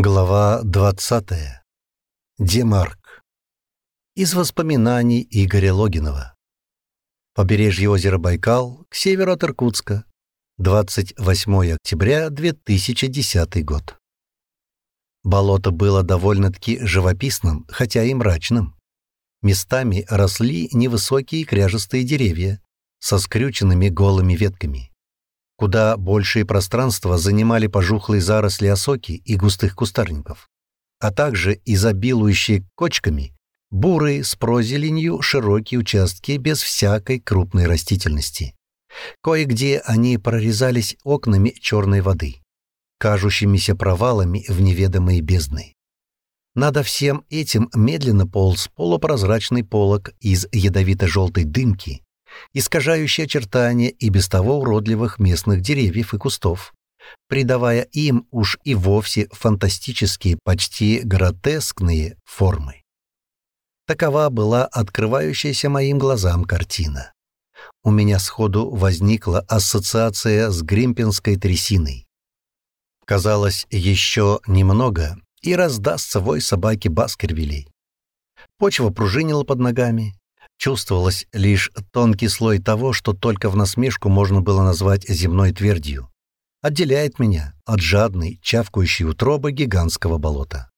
Глава 20. Демарк. Из воспоминаний Игоря Логинова. Побережье озера Байкал, к северу от Иркутска. 28 октября 2010 год. Болото было довольно-таки живописным, хотя и мрачным. Местами росли невысокие кряжестые деревья со скрюченными голыми ветками. Куда большее пространство занимали пожухлые заросли осоки и густых кустарников, а также изобилующие кочками бурые с прозеленью широкие участки без всякой крупной растительности. Кое-где они прорезались окнами черной воды, кажущимися провалами в неведомые бездны. Надо всем этим медленно полз полупрозрачный полог из ядовито-желтой дымки, искажающие очертания и без того уродливых местных деревьев и кустов, придавая им уж и вовсе фантастические, почти гротескные формы. Такова была открывающаяся моим глазам картина. У меня сходу возникла ассоциация с гримпинской трясиной. Казалось, еще немного, и раздастся вой собаки Баскервилей. Почва пружинила под ногами, Чувствовалось лишь тонкий слой того, что только в насмешку можно было назвать земной твердью. Отделяет меня от жадной, чавкающей утробы гигантского болота.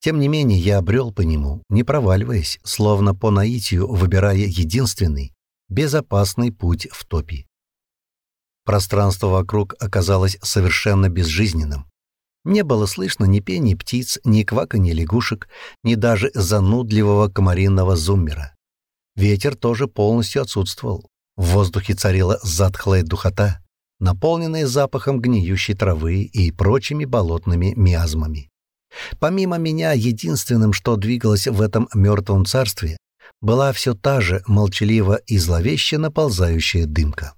Тем не менее, я обрел по нему, не проваливаясь, словно по наитию выбирая единственный, безопасный путь в топи. Пространство вокруг оказалось совершенно безжизненным. Не было слышно ни пения птиц, ни кваканья лягушек, ни даже занудливого комаринного зуммера. Ветер тоже полностью отсутствовал. В воздухе царила затхлая духота, наполненная запахом гниющей травы и прочими болотными миазмами. Помимо меня, единственным, что двигалось в этом мертвом царстве, была все та же молчаливо и зловеще наползающая дымка.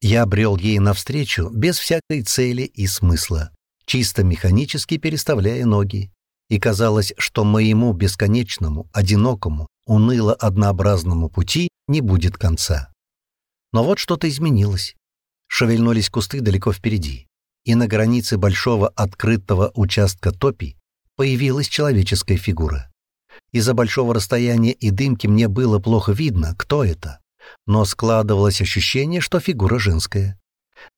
Я брел ей навстречу без всякой цели и смысла, чисто механически переставляя ноги, и казалось, что моему бесконечному, одинокому, уныло-однообразному пути не будет конца. Но вот что-то изменилось. Шевельнулись кусты далеко впереди, и на границе большого открытого участка топи появилась человеческая фигура. Из-за большого расстояния и дымки мне было плохо видно, кто это, но складывалось ощущение, что фигура женская.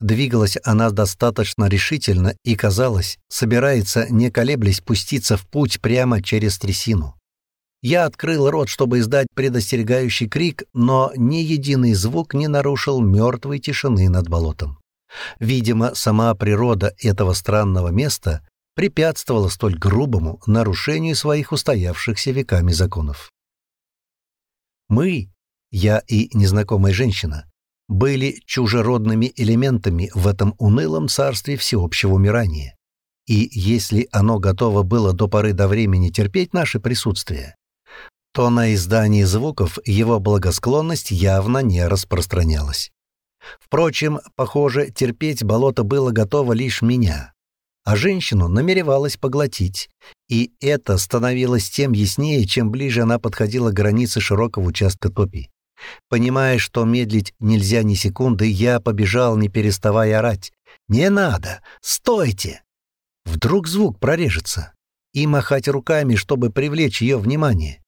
Двигалась она достаточно решительно и, казалось, собирается, не колеблясь, пуститься в путь прямо через трясину. Я открыл рот, чтобы издать предостерегающий крик, но ни единый звук не нарушил мертвой тишины над болотом. Видимо, сама природа этого странного места препятствовала столь грубому нарушению своих устоявшихся веками законов. Мы, я и незнакомая женщина, были чужеродными элементами в этом унылом царстве всеобщего умирания. И если оно готово было до поры до времени терпеть наше присутствие, то на издании звуков его благосклонность явно не распространялась. Впрочем, похоже, терпеть болото было готово лишь меня, а женщину намеревалась поглотить, и это становилось тем яснее, чем ближе она подходила к границе широкого участка топи. Понимая, что медлить нельзя ни секунды, я побежал, не переставая орать. «Не надо! Стойте!» Вдруг звук прорежется, и махать руками, чтобы привлечь ее внимание.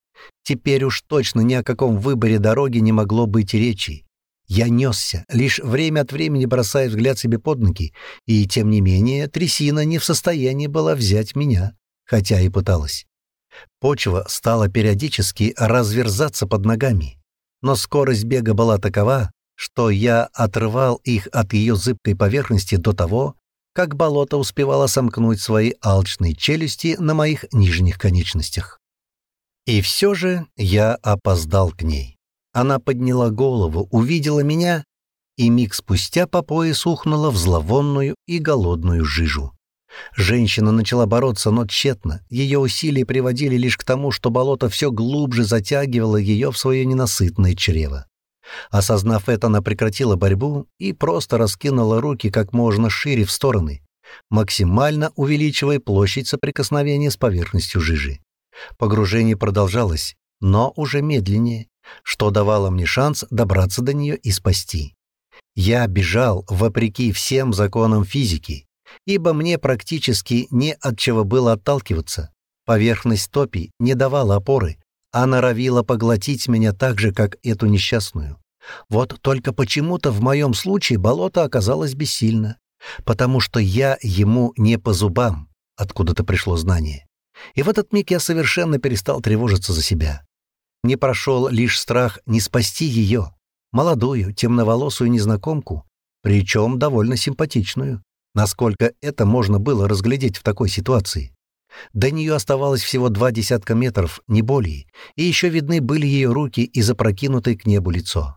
Теперь уж точно ни о каком выборе дороги не могло быть речи. Я несся, лишь время от времени бросая взгляд себе под ноги, и, тем не менее, трясина не в состоянии была взять меня, хотя и пыталась. Почва стала периодически разверзаться под ногами, но скорость бега была такова, что я отрывал их от ее зыбкой поверхности до того, как болото успевало сомкнуть свои алчные челюсти на моих нижних конечностях. И все же я опоздал к ней. Она подняла голову, увидела меня, и миг спустя по пояс ухнула в зловонную и голодную жижу. Женщина начала бороться, но тщетно. Ее усилия приводили лишь к тому, что болото все глубже затягивало ее в свое ненасытное чрево. Осознав это, она прекратила борьбу и просто раскинула руки как можно шире в стороны, максимально увеличивая площадь соприкосновения с поверхностью жижи. Погружение продолжалось, но уже медленнее, что давало мне шанс добраться до нее и спасти. Я бежал вопреки всем законам физики, ибо мне практически не от чего было отталкиваться. Поверхность топи не давала опоры, а норовила поглотить меня так же, как эту несчастную. Вот только почему-то в моем случае болото оказалось бессильно, потому что я ему не по зубам, откуда-то пришло знание. И в этот миг я совершенно перестал тревожиться за себя. Не прошел лишь страх не спасти ее, молодую, темноволосую незнакомку, причем довольно симпатичную, насколько это можно было разглядеть в такой ситуации. До нее оставалось всего два десятка метров, не более, и еще видны были ее руки и запрокинутое к небу лицо.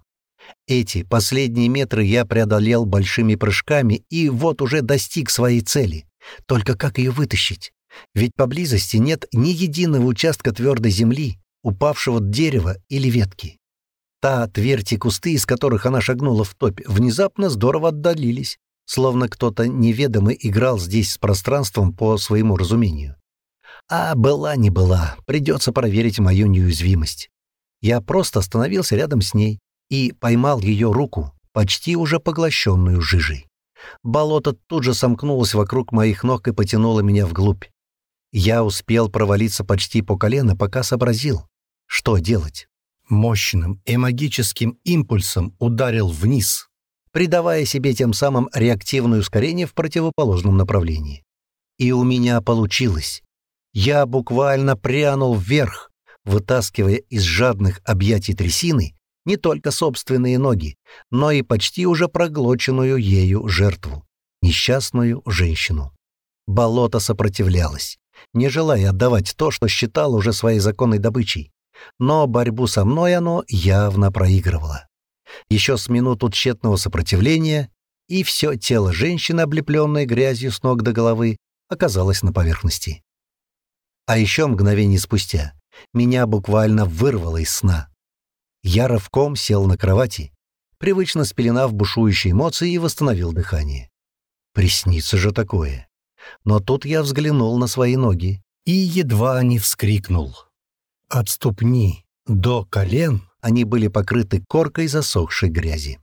Эти последние метры я преодолел большими прыжками и вот уже достиг своей цели. Только как ее вытащить? Ведь поблизости нет ни единого участка твердой земли, упавшего дерева или ветки. Та твердь и кусты, из которых она шагнула в топь, внезапно здорово отдалились, словно кто-то неведомый играл здесь с пространством по своему разумению. А была не была, придется проверить мою неуязвимость. Я просто остановился рядом с ней и поймал ее руку, почти уже поглощенную жижей. Болото тут же сомкнулось вокруг моих ног и потянуло меня вглубь. Я успел провалиться почти по колено, пока сообразил, что делать. Мощным и магическим импульсом ударил вниз, придавая себе тем самым реактивное ускорение в противоположном направлении. И у меня получилось. Я буквально прянул вверх, вытаскивая из жадных объятий трясины не только собственные ноги, но и почти уже проглоченную ею жертву, несчастную женщину. Болото сопротивлялось, не желая отдавать то, что считало уже своей законной добычей. Но борьбу со мной оно явно проигрывало. Еще с минуту тщетного сопротивления, и все тело женщины, облепленное грязью с ног до головы, оказалось на поверхности. А еще мгновение спустя меня буквально вырвало из сна. Я рывком сел на кровати, привычно спеленав бушующие эмоции и восстановил дыхание. Приснится же такое. Но тут я взглянул на свои ноги и едва не вскрикнул. От ступни до колен они были покрыты коркой засохшей грязи.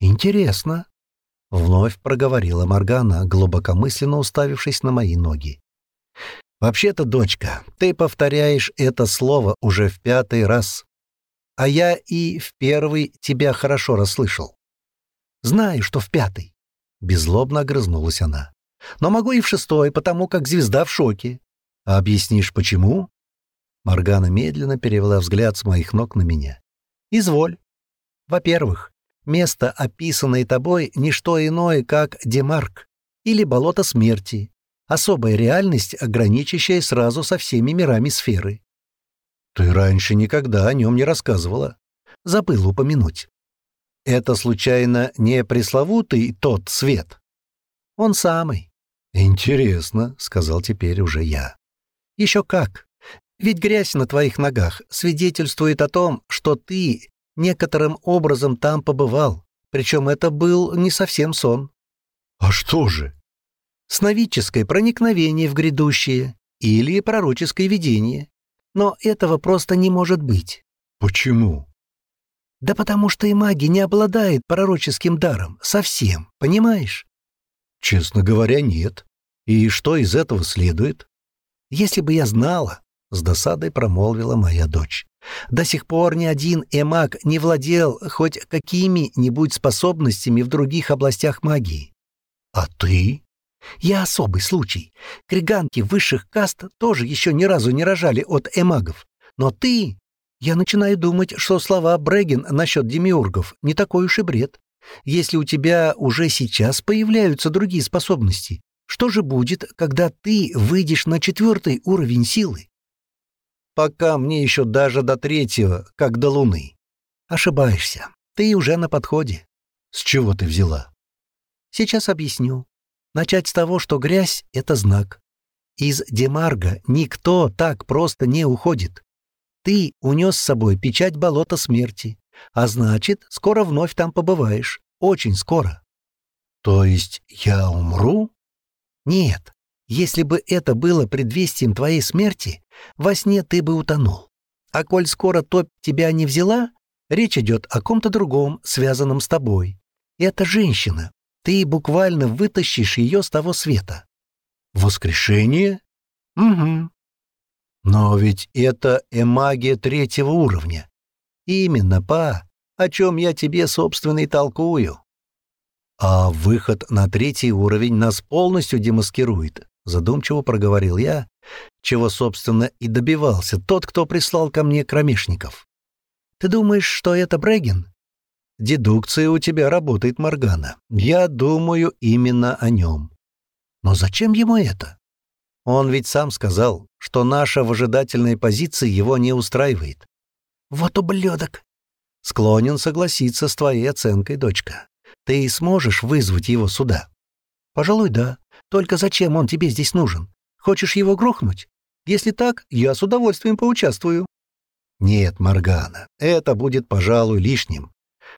«Интересно», — вновь проговорила Моргана, глубокомысленно уставившись на мои ноги. «Вообще-то, дочка, ты повторяешь это слово уже в пятый раз, а я и в первый тебя хорошо расслышал. Знаю, что в пятый». Беззлобно огрызнулась она. «Но могу и в шестой, потому как звезда в шоке. А объяснишь, почему?» Моргана медленно перевела взгляд с моих ног на меня. «Изволь. Во-первых, место, описанное тобой, — не что иное, как Демарк или болото смерти, особая реальность, ограничащая сразу со всеми мирами сферы. Ты раньше никогда о нем не рассказывала. Забыл упомянуть. Это, случайно, не пресловутый тот свет? Он самый. Интересно, — сказал теперь уже я. Еще как. Ведь грязь на твоих ногах свидетельствует о том, что ты некоторым образом там побывал, причем это был не совсем сон. А что же? Сновидческое проникновение в грядущее или пророческое видение. Но этого просто не может быть. Почему? Да потому что и маги не обладает пророческим даром. Совсем, понимаешь? Честно говоря, нет. И что из этого следует? Если бы я знала, — с досадой промолвила моя дочь. «До сих пор ни один эмаг не владел хоть какими-нибудь способностями в других областях магии». «А ты?» Я особый случай. Криганки высших каст тоже еще ни разу не рожали от эмагов. Но ты... Я начинаю думать, что слова Брегин насчет демиургов не такой уж и бред. Если у тебя уже сейчас появляются другие способности, что же будет, когда ты выйдешь на четвертый уровень силы? Пока мне еще даже до третьего, как до луны. Ошибаешься. Ты уже на подходе. С чего ты взяла? Сейчас объясню. Начать с того, что грязь — это знак. Из Демарга никто так просто не уходит. Ты унес с собой печать болота смерти, а значит, скоро вновь там побываешь. Очень скоро. То есть я умру? Нет. Если бы это было предвестием твоей смерти, во сне ты бы утонул. А коль скоро топь тебя не взяла, речь идет о ком-то другом, связанном с тобой. И эта женщина, ты буквально вытащишь ее с того света. Воскрешение? Угу. Но ведь это эмагия третьего уровня. Именно, па, о чем я тебе, собственно, и толкую. А выход на третий уровень нас полностью демаскирует, задумчиво проговорил я, чего, собственно, и добивался тот, кто прислал ко мне кромешников. Ты думаешь, что это Брегин? Дедукция у тебя работает, Моргана. Я думаю именно о нем. Но зачем ему это? Он ведь сам сказал, что наша выжидательная позиция его не устраивает. Вот ублюдок! Склонен согласиться с твоей оценкой, дочка. Ты сможешь вызвать его сюда? Пожалуй, да. Только зачем он тебе здесь нужен? Хочешь его грохнуть? Если так, я с удовольствием поучаствую. Нет, Моргана, это будет, пожалуй, лишним.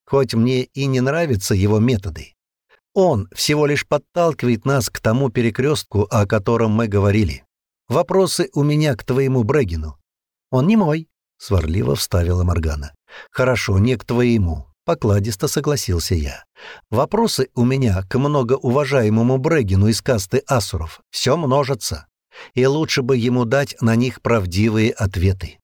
Хоть мне и не нравятся его методы. Он всего лишь подталкивает нас к тому перекрестку, о котором мы говорили. Вопросы у меня к твоему Брегину. Он не мой, — сварливо вставила Моргана. Хорошо, не к твоему. Покладисто согласился я. Вопросы у меня к многоуважаемому Брегину из касты Асуров. Все множится. И лучше бы ему дать на них правдивые ответы.